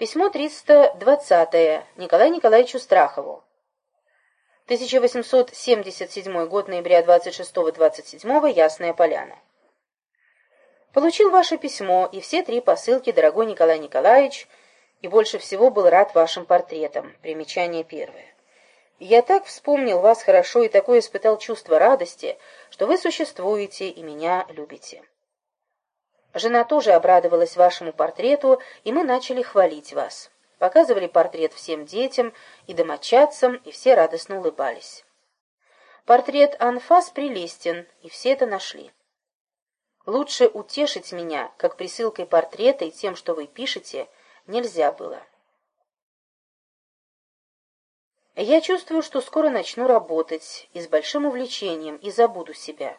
Письмо 320 Николаю Николаевичу Страхову. 1877 год, ноября 26-27, Ясная Поляна. Получил ваше письмо и все три посылки, дорогой Николай Николаевич, и больше всего был рад вашим портретам. Примечание первое. Я так вспомнил вас хорошо и такое испытал чувство радости, что вы существуете и меня любите. Жена тоже обрадовалась вашему портрету, и мы начали хвалить вас. Показывали портрет всем детям и домочадцам, и все радостно улыбались. Портрет Анфас прелестен, и все это нашли. Лучше утешить меня, как присылкой портрета и тем, что вы пишете, нельзя было. Я чувствую, что скоро начну работать, и с большим увлечением, и забуду себя.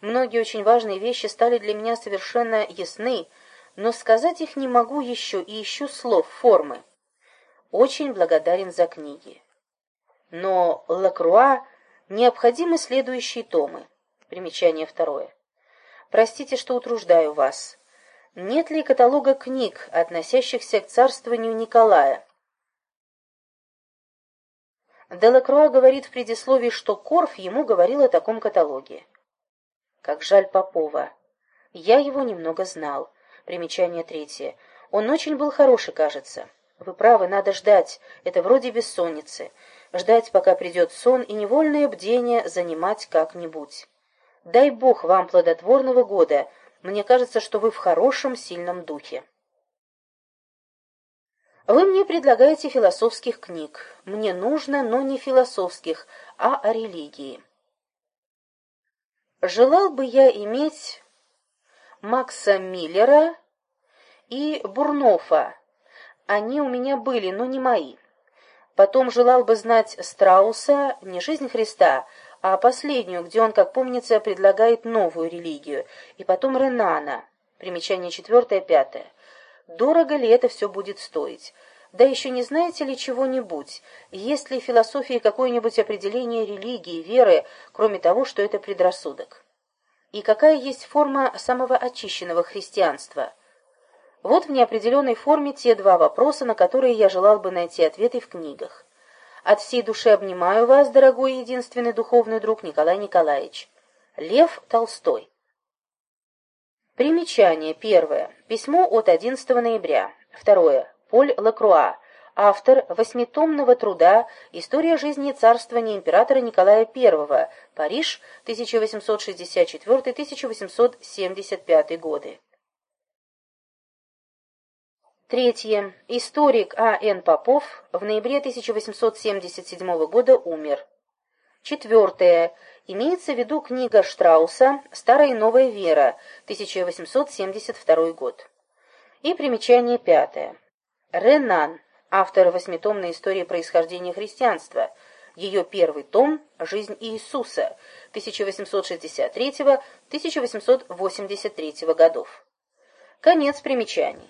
Многие очень важные вещи стали для меня совершенно ясны, но сказать их не могу еще и ищу слов, формы. Очень благодарен за книги. Но Лакруа необходимы следующие томы. Примечание второе. Простите, что утруждаю вас. Нет ли каталога книг, относящихся к царствованию Николая? Делакруа говорит в предисловии, что Корф ему говорил о таком каталоге. Как жаль Попова. Я его немного знал. Примечание третье. Он очень был хороший, кажется. Вы правы, надо ждать. Это вроде бессонницы. Ждать, пока придет сон, и невольное бдение занимать как-нибудь. Дай Бог вам плодотворного года. Мне кажется, что вы в хорошем, сильном духе. Вы мне предлагаете философских книг. Мне нужно, но не философских, а о религии. Желал бы я иметь Макса Миллера и Бурнофа. Они у меня были, но не мои. Потом желал бы знать Страуса, не «Жизнь Христа», а последнюю, где он, как помнится, предлагает новую религию, и потом Ренана. Примечание четвертое, пятое. Дорого ли это все будет стоить? Да еще не знаете ли чего-нибудь? Есть ли в философии какое-нибудь определение религии, веры, кроме того, что это предрассудок? И какая есть форма самого очищенного христианства? Вот в неопределенной форме те два вопроса, на которые я желал бы найти ответы в книгах. От всей души обнимаю вас, дорогой и единственный духовный друг Николай Николаевич. Лев Толстой. Примечание. Первое. Письмо от 11 ноября. Второе. Поль Лакруа. Автор восьмитомного труда «История жизни и царствования императора Николая I. Париж, 1864-1875 годы». Третье. Историк А. Н. Попов в ноябре 1877 года умер. Четвертое. Имеется в виду книга Штрауса «Старая и новая вера», 1872 год. И примечание пятое. Ренан, автор восьмитомной истории происхождения христианства, ее первый том «Жизнь Иисуса» 1863-1883 годов. Конец примечаний.